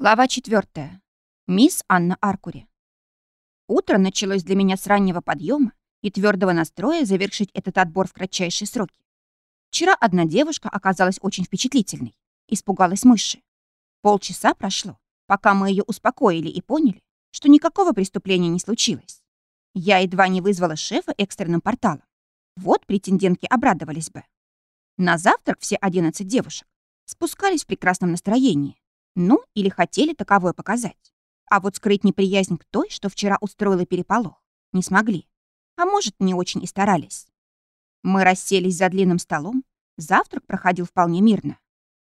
Глава 4. Мисс Анна Аркури. Утро началось для меня с раннего подъема и твердого настроя завершить этот отбор в кратчайшие сроки. Вчера одна девушка оказалась очень впечатлительной, испугалась мыши. Полчаса прошло, пока мы ее успокоили и поняли, что никакого преступления не случилось. Я едва не вызвала шефа экстренным порталом. Вот претендентки обрадовались бы. На завтрак все 11 девушек спускались в прекрасном настроении, ну, или хотели таковое показать. А вот скрыть неприязнь к той, что вчера устроила переполох, не смогли. А может, не очень и старались. Мы расселись за длинным столом, завтрак проходил вполне мирно.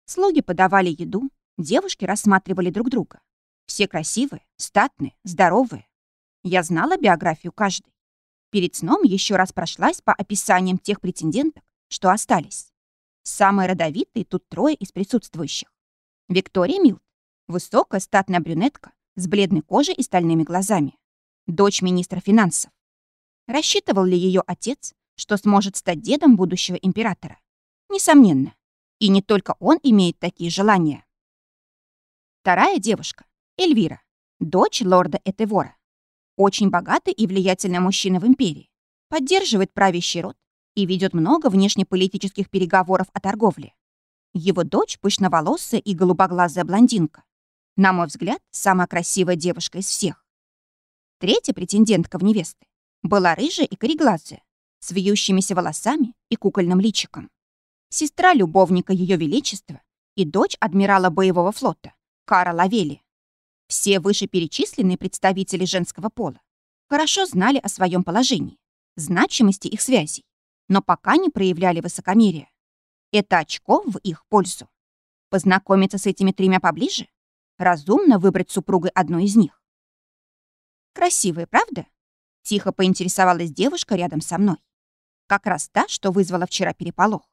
Слуги подавали еду, девушки рассматривали друг друга. Все красивые, статные, здоровые. Я знала биографию каждой. Перед сном еще раз прошлась по описаниям тех претенденток, что остались. Самые родовитые тут трое из присутствующих. Виктория Милт, высокая статная брюнетка с бледной кожей и стальными глазами, дочь министра финансов. Рассчитывал ли ее отец, что сможет стать дедом будущего императора? Несомненно. И не только он имеет такие желания. Вторая девушка, Эльвира, дочь лорда Этевора. Очень богатый и влиятельный мужчина в империи. Поддерживает правящий род и ведет много внешнеполитических переговоров о торговле. Его дочь пышноволосая и голубоглазая блондинка. На мой взгляд, самая красивая девушка из всех. Третья претендентка в невесты была рыжая и кореглазая, с вьющимися волосами и кукольным личиком. Сестра любовника Ее Величества и дочь адмирала боевого флота Кара Лавели. Все вышеперечисленные представители женского пола хорошо знали о своем положении, значимости их связей, но пока не проявляли высокомерия. Это очко в их пользу. Познакомиться с этими тремя поближе? Разумно выбрать супругой одну из них. Красивая, правда? Тихо поинтересовалась девушка рядом со мной. Как раз та, что вызвала вчера переполох.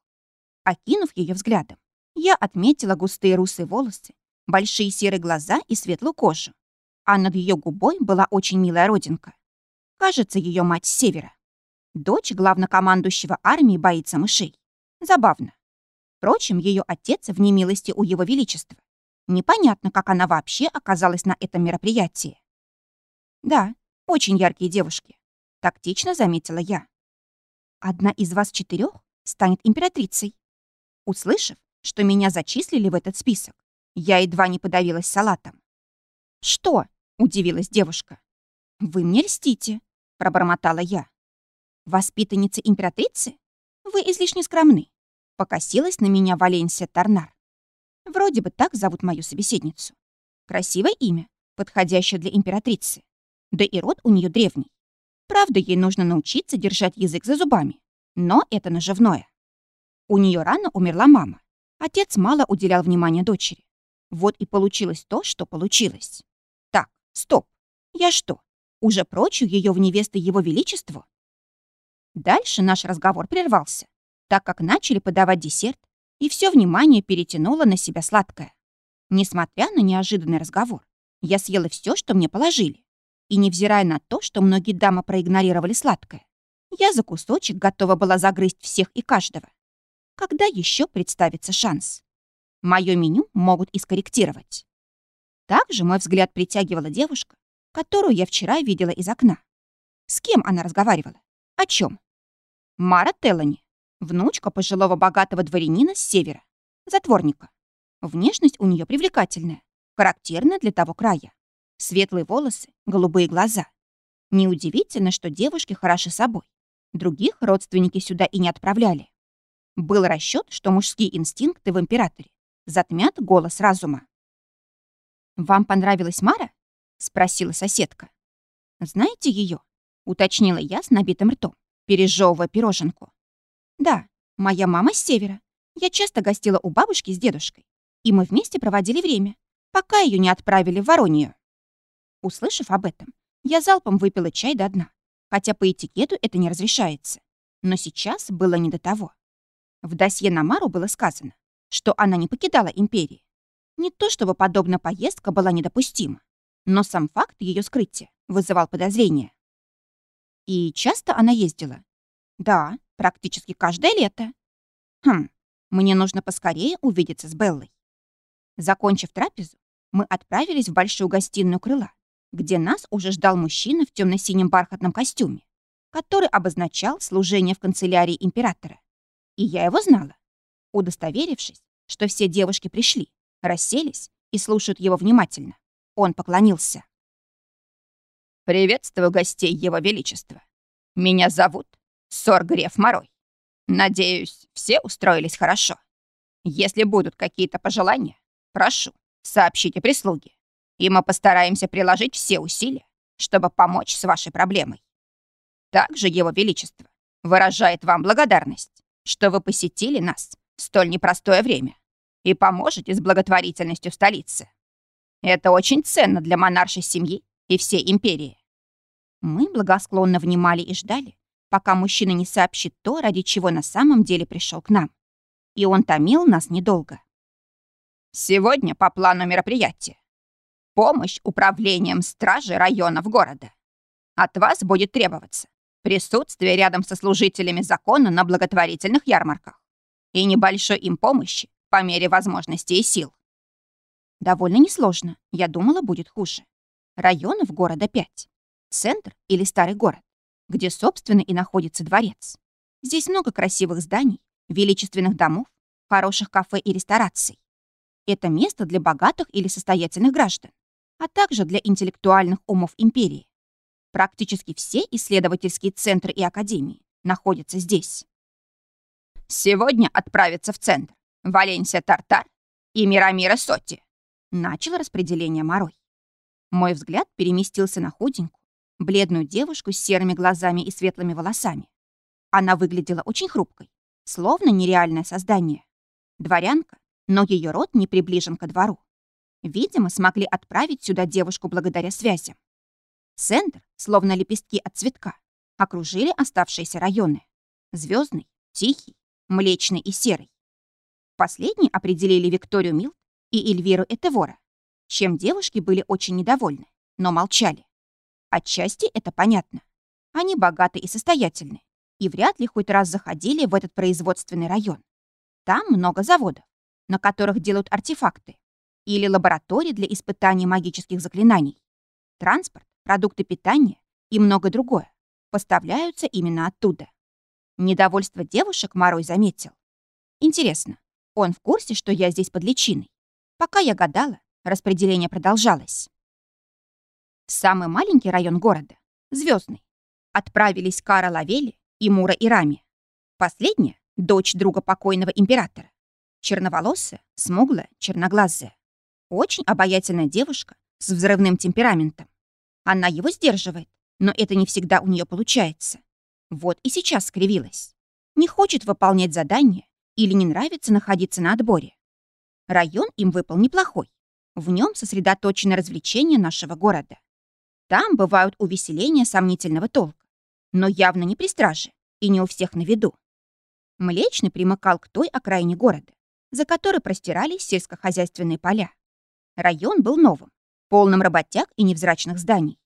Окинув ее взглядом, я отметила густые русые волосы, большие серые глаза и светлую кожу. А над ее губой была очень милая родинка. Кажется, ее мать с севера. Дочь главнокомандующего армии боится мышей. Забавно. Впрочем, ее отец в немилости у его величества. Непонятно, как она вообще оказалась на этом мероприятии. Да, очень яркие девушки. Тактично заметила я. Одна из вас четырех станет императрицей. Услышав, что меня зачислили в этот список, я едва не подавилась салатом. «Что?» — удивилась девушка. «Вы мне льстите», — пробормотала я. «Воспитанница императрицы? Вы излишне скромны. Покосилась на меня Валенсия Торнар. Вроде бы так зовут мою собеседницу. Красивое имя, подходящее для императрицы. Да и род у нее древний. Правда, ей нужно научиться держать язык за зубами. Но это наживное. У нее рано умерла мама. Отец мало уделял внимания дочери. Вот и получилось то, что получилось. Так, стоп. Я что, уже прочу ее в невесты его величеству? Дальше наш разговор прервался, так как начали подавать десерт, и все внимание перетянуло на себя сладкое. Несмотря на неожиданный разговор, я съела все, что мне положили. И невзирая на то, что многие дамы проигнорировали сладкое, я за кусочек готова была загрызть всех и каждого. Когда еще представится шанс? Мое меню могут и скорректировать. Также мой взгляд притягивала девушка, которую я вчера видела из окна. С кем она разговаривала? О чем? Мара Телани, Внучка пожилого богатого дворянина с севера. Затворника. Внешность у нее привлекательная, характерная для того края. Светлые волосы, голубые глаза. Неудивительно, что девушки хороши собой. Других родственники сюда и не отправляли. Был расчет, что мужские инстинкты в императоре затмят голос разума. «Вам понравилась Мара?» — спросила соседка. «Знаете ее?» — уточнила я с набитым ртом, пережевывая пироженку. Да, моя мама с севера. Я часто гостила у бабушки с дедушкой, и мы вместе проводили время, пока ее не отправили в Воронию. Услышав об этом, я залпом выпила чай до дна, хотя по этикету это не разрешается. Но сейчас было не до того. В досье на Мару было сказано, что она не покидала империи. Не то чтобы подобная поездка была недопустима, но сам факт ее скрытия вызывал подозрения. И часто она ездила? Да, Практически каждое лето. Хм, мне нужно поскорее увидеться с Беллой. Закончив трапезу, мы отправились в большую гостиную крыла, где нас уже ждал мужчина в темно-синем бархатном костюме, который обозначал служение в канцелярии императора. И я его знала. Удостоверившись, что все девушки пришли, расселись и слушают его внимательно, он поклонился. «Приветствую гостей Его Величества. Меня зовут Соргреф Морой. Надеюсь, все устроились хорошо. Если будут какие-то пожелания, прошу, сообщите прислуге, и мы постараемся приложить все усилия, чтобы помочь с вашей проблемой. Также Его Величество выражает вам благодарность, что вы посетили нас в столь непростое время и поможете с благотворительностью в столице. Это очень ценно для монаршей семьи и всей империи. Мы благосклонно внимали и ждали, пока мужчина не сообщит то, ради чего на самом деле пришел к нам. И он томил нас недолго. Сегодня по плану мероприятия. Помощь управлением стражи районов города. От вас будет требоваться присутствие рядом со служителями закона на благотворительных ярмарках и небольшой им помощи по мере возможностей и сил. Довольно несложно. Я думала, будет хуже. Районов города пять. Центр или старый город, где, собственно, и находится дворец. Здесь много красивых зданий, величественных домов, хороших кафе и рестораций. Это место для богатых или состоятельных граждан, а также для интеллектуальных умов империи. Практически все исследовательские центры и академии находятся здесь. Сегодня отправятся в центр Валенсия Тартар и Мирамира Сотти. Начал распределение Морой. Мой взгляд переместился на худенькую, бледную девушку с серыми глазами и светлыми волосами. Она выглядела очень хрупкой, словно нереальное создание. Дворянка, но ее род не приближен ко двору. Видимо, смогли отправить сюда девушку благодаря связям. Центр, словно лепестки от цветка, окружили оставшиеся районы. Звездный, Тихий, Млечный и Серый. Последние определили Викторию Милт и Эльвиру Этевора, чем девушки были очень недовольны, но молчали. Отчасти это понятно. Они богаты и состоятельны, и вряд ли хоть раз заходили в этот производственный район. Там много заводов, на которых делают артефакты, или лаборатории для испытаний магических заклинаний. Транспорт, продукты питания и многое другое поставляются именно оттуда. Недовольство девушек Марой заметил. Интересно, он в курсе, что я здесь под личиной? Пока я гадала, распределение продолжалось. Самый маленький район города, Звездный, отправились Кара Лавели и Мура Ирами. Последняя — дочь друга покойного императора. Черноволосая, смуглая, черноглазая. Очень обаятельная девушка с взрывным темпераментом. Она его сдерживает, но это не всегда у нее получается. Вот и сейчас скривилась. Не хочет выполнять задание или не нравится находиться на отборе. Район им выпал неплохой. В нем сосредоточено развлечение нашего города. Там бывают увеселения сомнительного толка, но явно не при страже и не у всех на виду. Млечный примыкал к той окраине города, за которой простирались сельскохозяйственные поля. Район был новым, полным работяг и невзрачных зданий.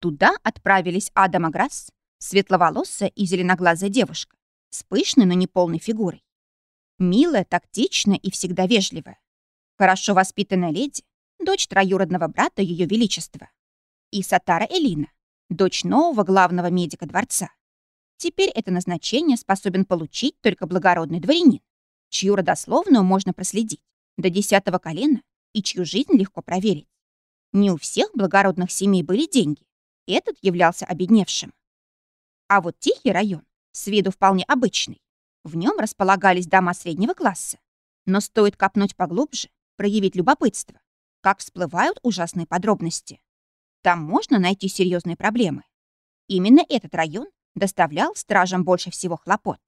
Туда отправились Адама Грасс, светловолосая и зеленоглазая девушка, с пышной, но полной фигурой. Милая, тактичная и всегда вежливая. Хорошо воспитанная леди, дочь троюродного брата Ее Величества. И Сатара Элина, дочь нового главного медика дворца. Теперь это назначение способен получить только благородный дворянин, чью родословную можно проследить до десятого колена и чью жизнь легко проверить. Не у всех благородных семей были деньги. Этот являлся обедневшим. А вот тихий район, с виду вполне обычный, в нем располагались дома среднего класса. Но стоит копнуть поглубже, проявить любопытство, как всплывают ужасные подробности. Там можно найти серьезные проблемы. Именно этот район доставлял стражам больше всего хлопот.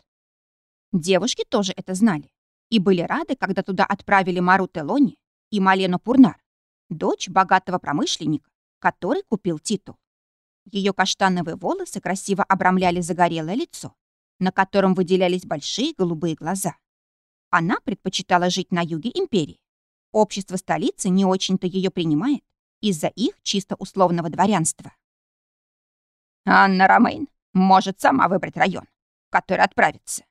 Девушки тоже это знали и были рады, когда туда отправили Мару Телони и Малену Пурнар, дочь богатого промышленника, который купил титул. Ее каштановые волосы красиво обрамляли загорелое лицо, на котором выделялись большие голубые глаза. Она предпочитала жить на юге империи. Общество столицы не очень-то ее принимает из-за их чисто условного дворянства. Анна Ромейн может сама выбрать район, в который отправиться.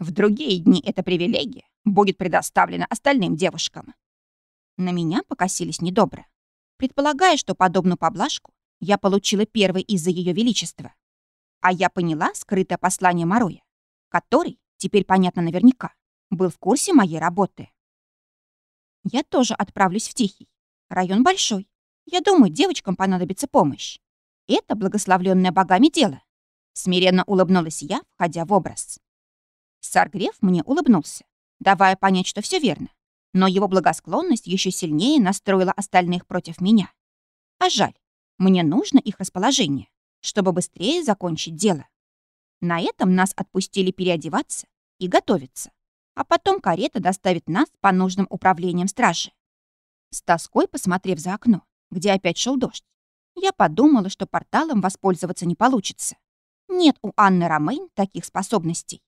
В другие дни эта привилегия будет предоставлена остальным девушкам. На меня покосились недобро, предполагая, что подобную поблажку я получила первой из-за ее величества. А я поняла скрытое послание Мороя, который, теперь понятно наверняка, был в курсе моей работы. Я тоже отправлюсь в Тихий. Район большой. Я думаю, девочкам понадобится помощь. Это благословленное богами дело. Смиренно улыбнулась я, входя в образ. Саргреф мне улыбнулся, давая понять, что все верно. Но его благосклонность еще сильнее настроила остальных против меня. А жаль, мне нужно их расположение, чтобы быстрее закончить дело. На этом нас отпустили переодеваться и готовиться, а потом карета доставит нас по нужным управлениям стражи. С тоской посмотрев за окно, где опять шел дождь, я подумала, что порталом воспользоваться не получится. Нет у Анны Ромейн таких способностей.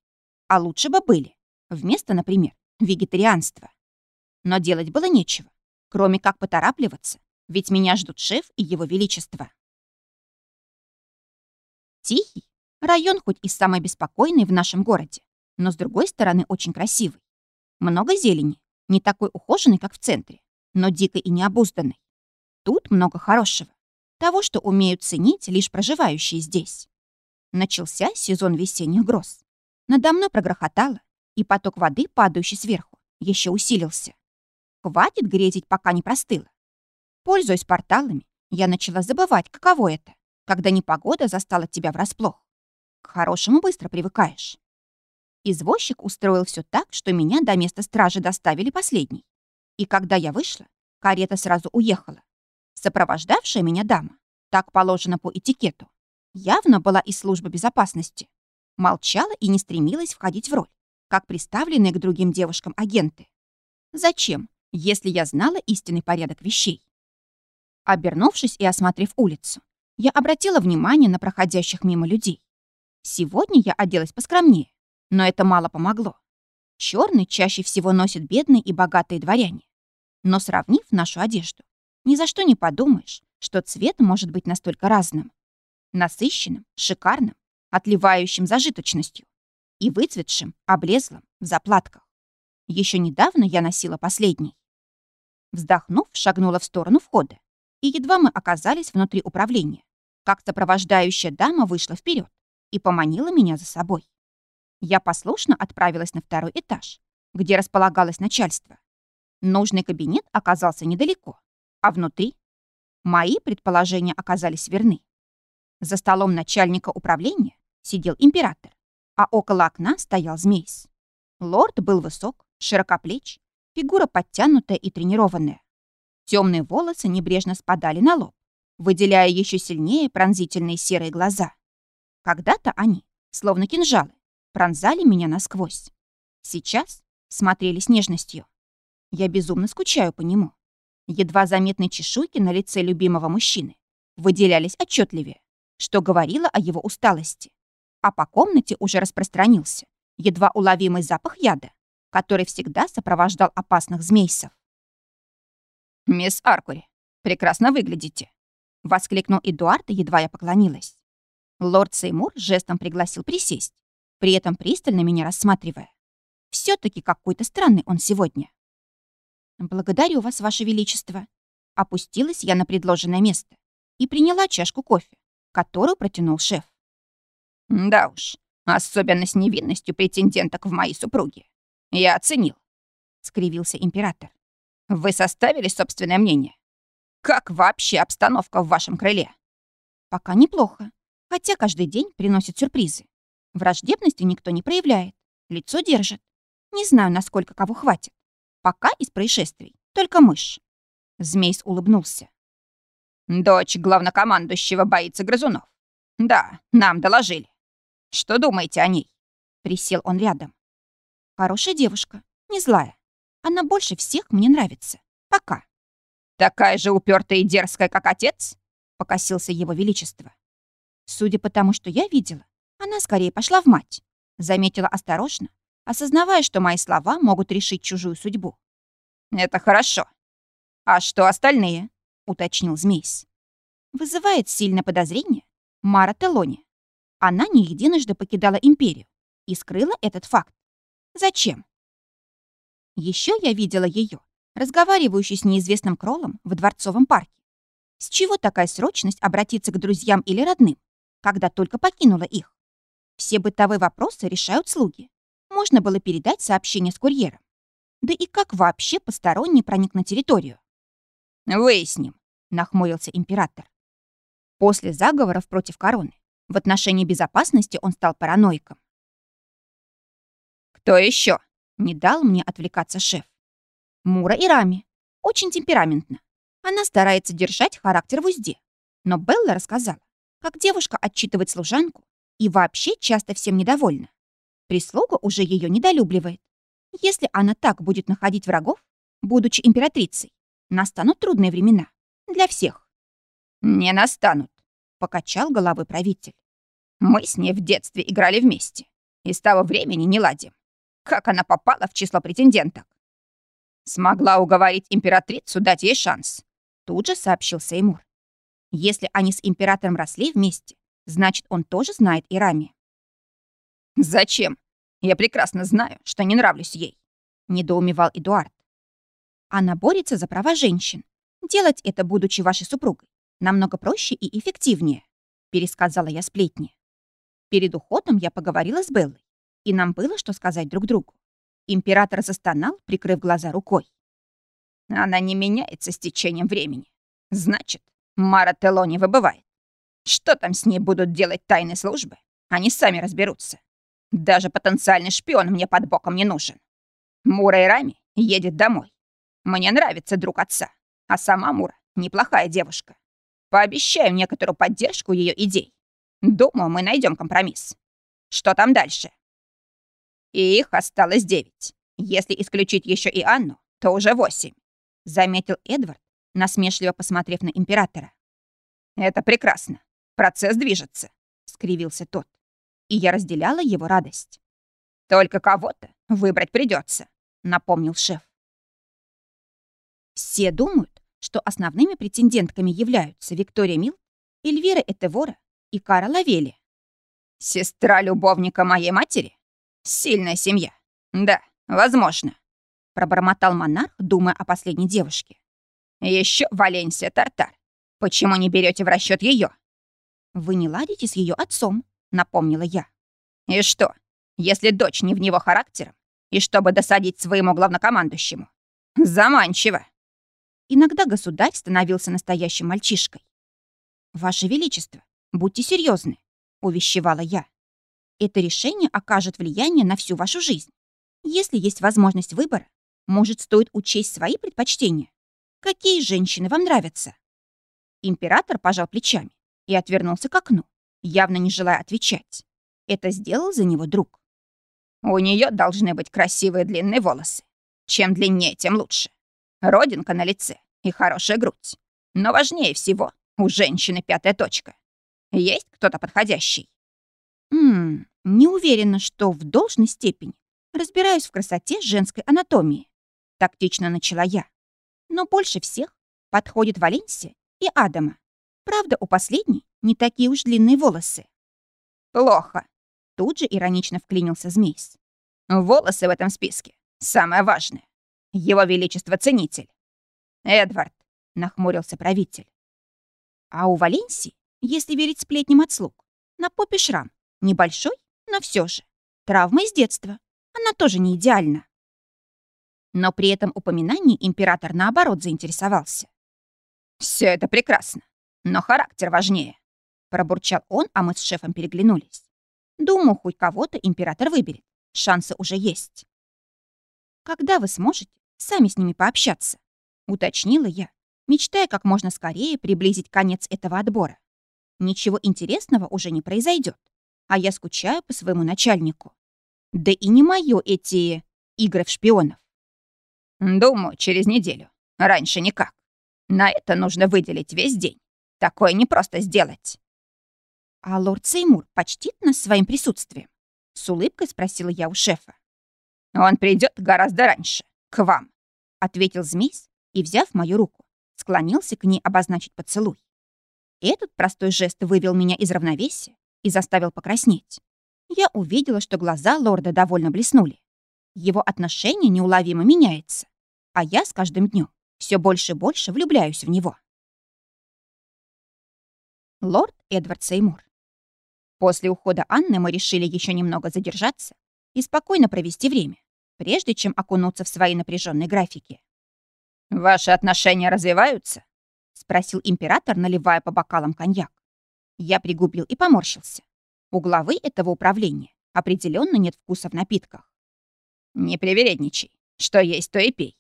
А лучше бы были. Вместо, например, вегетарианства. Но делать было нечего, кроме как поторапливаться, ведь меня ждут шеф и его величество. Тихий район хоть и самый беспокойный в нашем городе, но с другой стороны очень красивый. Много зелени, не такой ухоженный, как в центре, но дикой и необузданной. Тут много хорошего, того, что умеют ценить лишь проживающие здесь. Начался сезон весенних гроз. Надо мной прогрохотало, и поток воды, падающий сверху, еще усилился. Хватит грезить, пока не простыло. Пользуясь порталами, я начала забывать, каково это, когда непогода застала тебя врасплох. К хорошему быстро привыкаешь. Извозчик устроил все так, что меня до места стражи доставили последней. И когда я вышла, карета сразу уехала. Сопровождавшая меня дама, так положено по этикету, явно была из службы безопасности. Молчала и не стремилась входить в роль, как приставленные к другим девушкам агенты. Зачем, если я знала истинный порядок вещей? Обернувшись и осмотрев улицу, я обратила внимание на проходящих мимо людей. Сегодня я оделась поскромнее, но это мало помогло. Черный чаще всего носят бедные и богатые дворяне. Но сравнив нашу одежду, ни за что не подумаешь, что цвет может быть настолько разным. Насыщенным, шикарным, отливающим зажиточностью и выцветшим, облезлым, в заплатках. Еще недавно я носила последний. Вздохнув, шагнула в сторону входа, и едва мы оказались внутри управления, как сопровождающая дама вышла вперед и поманила меня за собой. Я послушно отправилась на второй этаж, где располагалось начальство. Нужный кабинет оказался недалеко, а внутри мои предположения оказались верны. За столом начальника управления сидел император, а около окна стоял змейс. Лорд был высок, широкоплеч, фигура подтянутая и тренированная. Темные волосы небрежно спадали на лоб, выделяя еще сильнее пронзительные серые глаза. Когда-то они, словно кинжалы, пронзали меня насквозь. Сейчас смотрели с нежностью. Я безумно скучаю по нему. Едва заметные чешуйки на лице любимого мужчины выделялись отчетливее, что говорило о его усталости. А по комнате уже распространился едва уловимый запах яда, который всегда сопровождал опасных змейсов. «Мисс Аркури, прекрасно выглядите!» — воскликнул Эдуард, едва я поклонилась. Лорд Сеймур жестом пригласил присесть, при этом пристально меня рассматривая. все таки какой-то странный он сегодня. «Благодарю вас, Ваше Величество». Опустилась я на предложенное место и приняла чашку кофе, которую протянул шеф. «Да уж, особенно с невинностью претенденток в мои супруги. Я оценил», — скривился император. «Вы составили собственное мнение? Как вообще обстановка в вашем крыле?» «Пока неплохо, хотя каждый день приносит сюрпризы. Враждебности никто не проявляет, лицо держит. Не знаю, насколько кого хватит. Пока из происшествий только мышь. Змейс улыбнулся. Дочь главнокомандующего боится грызунов. Да, нам доложили. Что думаете о ней? Присел он рядом. Хорошая девушка, не злая. Она больше всех мне нравится. Пока. Такая же упертая и дерзкая, как отец? Покосился его величество. Судя по тому, что я видела, она скорее пошла в мать. Заметила осторожно, осознавая, что мои слова могут решить чужую судьбу. «Это хорошо. А что остальные?» — уточнил Змейс. Вызывает сильное подозрение Мара Телони. Она не единожды покидала империю и скрыла этот факт. Зачем? Еще я видела ее, разговаривающий с неизвестным кролом в дворцовом парке. С чего такая срочность обратиться к друзьям или родным, когда только покинула их? Все бытовые вопросы решают слуги. Можно было передать сообщение с курьером. Да и как вообще посторонний проник на территорию? «Выясним», — нахмурился император. После заговоров против короны в отношении безопасности он стал параноиком. «Кто еще? не дал мне отвлекаться шеф. Мура и Рами. Очень темпераментно. Она старается держать характер в узде. Но Белла рассказала, как девушка отчитывает служанку и вообще часто всем недовольна. Прислуга уже ее недолюбливает. Если она так будет находить врагов, будучи императрицей, настанут трудные времена. Для всех. «Не настанут», — покачал головой правитель. «Мы с ней в детстве играли вместе, и с того времени не ладим. Как она попала в число претенденток?» «Смогла уговорить императрицу дать ей шанс», — тут же сообщил Сеймур. «Если они с императором росли вместе, значит, он тоже знает и Рами». «Зачем? Я прекрасно знаю, что не нравлюсь ей», — недоумевал Эдуард. Она борется за права женщин. Делать это, будучи вашей супругой, намного проще и эффективнее», — пересказала я сплетни. Перед уходом я поговорила с Беллой, и нам было что сказать друг другу. Император застонал, прикрыв глаза рукой. «Она не меняется с течением времени. Значит, Мара Тело не выбывает. Что там с ней будут делать тайные службы? Они сами разберутся. Даже потенциальный шпион мне под боком не нужен. Мура и Рами едет домой. Мне нравится друг отца, а сама Мура неплохая девушка. Пообещаю некоторую поддержку ее идей. Думаю, мы найдем компромисс. Что там дальше? Их осталось девять. Если исключить еще и Анну, то уже восемь. Заметил Эдвард, насмешливо посмотрев на императора. Это прекрасно. Процесс движется, скривился тот и я разделяла его радость. «Только кого-то выбрать придется, напомнил шеф. Все думают, что основными претендентками являются Виктория Мил, Эльвира Этевора и Кара Лавели. «Сестра любовника моей матери? Сильная семья. Да, возможно», — пробормотал монарх, думая о последней девушке. Еще Валенсия Тартар. Почему не берете в расчет ее? Вы не ладите с ее отцом, напомнила я. «И что, если дочь не в него характером, и чтобы досадить своему главнокомандующему? Заманчиво!» Иногда государь становился настоящим мальчишкой. «Ваше Величество, будьте серьезны, увещевала я. «Это решение окажет влияние на всю вашу жизнь. Если есть возможность выбора, может, стоит учесть свои предпочтения. Какие женщины вам нравятся?» Император пожал плечами и отвернулся к окну, явно не желая отвечать. Это сделал за него друг. У нее должны быть красивые длинные волосы. Чем длиннее, тем лучше. Родинка на лице и хорошая грудь. Но важнее всего у женщины пятая точка. Есть кто-то подходящий? Ммм, не уверена, что в должной степени разбираюсь в красоте женской анатомии. Тактично начала я. Но больше всех подходит Валенсия и Адама. Правда, у последней не такие уж длинные волосы. Плохо. Тут же иронично вклинился Змейс. Волосы в этом списке самое важное. Его Величество Ценитель. Эдвард, нахмурился правитель. А у Валенсии, если верить сплетням от слуг, на попе шрам. Небольшой, но все же. Травма из детства. Она тоже не идеальна. Но при этом упоминании император наоборот заинтересовался. Все это прекрасно, но характер важнее. Пробурчал он, а мы с шефом переглянулись. Думаю, хоть кого-то император выберет. Шансы уже есть. Когда вы сможете сами с ними пообщаться? Уточнила я, мечтая как можно скорее приблизить конец этого отбора. Ничего интересного уже не произойдет, а я скучаю по своему начальнику. Да и не моё эти игры в шпионов. Думаю, через неделю. Раньше никак. На это нужно выделить весь день. Такое непросто сделать. «А лорд Сеймур почтит нас своим присутствием?» С улыбкой спросила я у шефа. «Он придет гораздо раньше, к вам», — ответил змей и, взяв мою руку, склонился к ней обозначить поцелуй. Этот простой жест вывел меня из равновесия и заставил покраснеть. Я увидела, что глаза лорда довольно блеснули. Его отношение неуловимо меняется. а я с каждым днем все больше и больше влюбляюсь в него. Лорд Эдвард Сеймур. После ухода Анны мы решили еще немного задержаться и спокойно провести время, прежде чем окунуться в свои напряженные графики. «Ваши отношения развиваются?» — спросил император, наливая по бокалам коньяк. Я пригубил и поморщился. У главы этого управления определенно нет вкуса в напитках. «Не привередничай. Что есть, то и пей.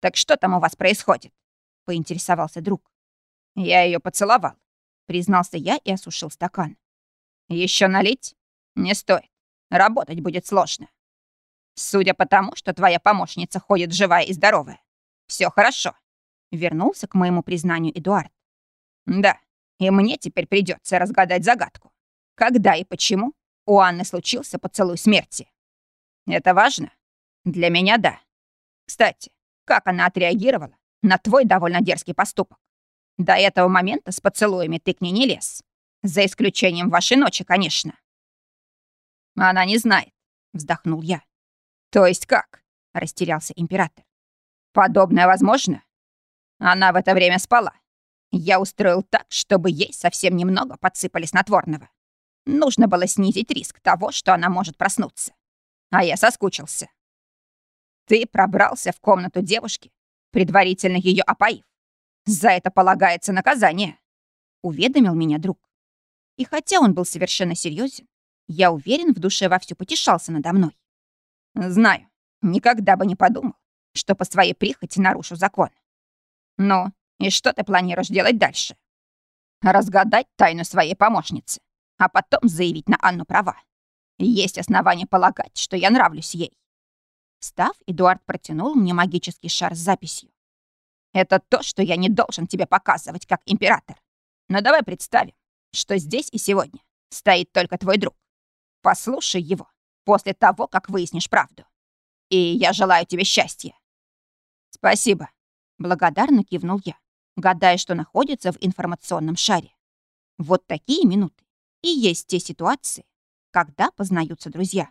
Так что там у вас происходит?» — поинтересовался друг. «Я ее поцеловал», — признался я и осушил стакан. Еще налить? Не стоит. Работать будет сложно. Судя по тому, что твоя помощница ходит живая и здоровая, все хорошо. Вернулся к моему признанию Эдуард. Да, и мне теперь придется разгадать загадку. Когда и почему у Анны случился поцелуй смерти? Это важно? Для меня да. Кстати, как она отреагировала на твой довольно дерзкий поступок? До этого момента с поцелуями ты к ней не лез. За исключением вашей ночи, конечно. Она не знает, вздохнул я. То есть как? Растерялся император. Подобное возможно? Она в это время спала. Я устроил так, чтобы ей совсем немного подсыпали снотворного. Нужно было снизить риск того, что она может проснуться. А я соскучился. Ты пробрался в комнату девушки, предварительно ее опоив. За это полагается наказание, уведомил меня друг. И хотя он был совершенно серьезен, я уверен, в душе вовсю потешался надо мной. Знаю, никогда бы не подумал, что по своей прихоти нарушу закон. Ну, и что ты планируешь делать дальше? Разгадать тайну своей помощницы, а потом заявить на Анну права. Есть основания полагать, что я нравлюсь ей. Встав, Эдуард протянул мне магический шар с записью. Это то, что я не должен тебе показывать как император. Но давай представим, что здесь и сегодня стоит только твой друг. Послушай его после того, как выяснишь правду. И я желаю тебе счастья. Спасибо. Благодарно кивнул я, гадая, что находится в информационном шаре. Вот такие минуты и есть те ситуации, когда познаются друзья.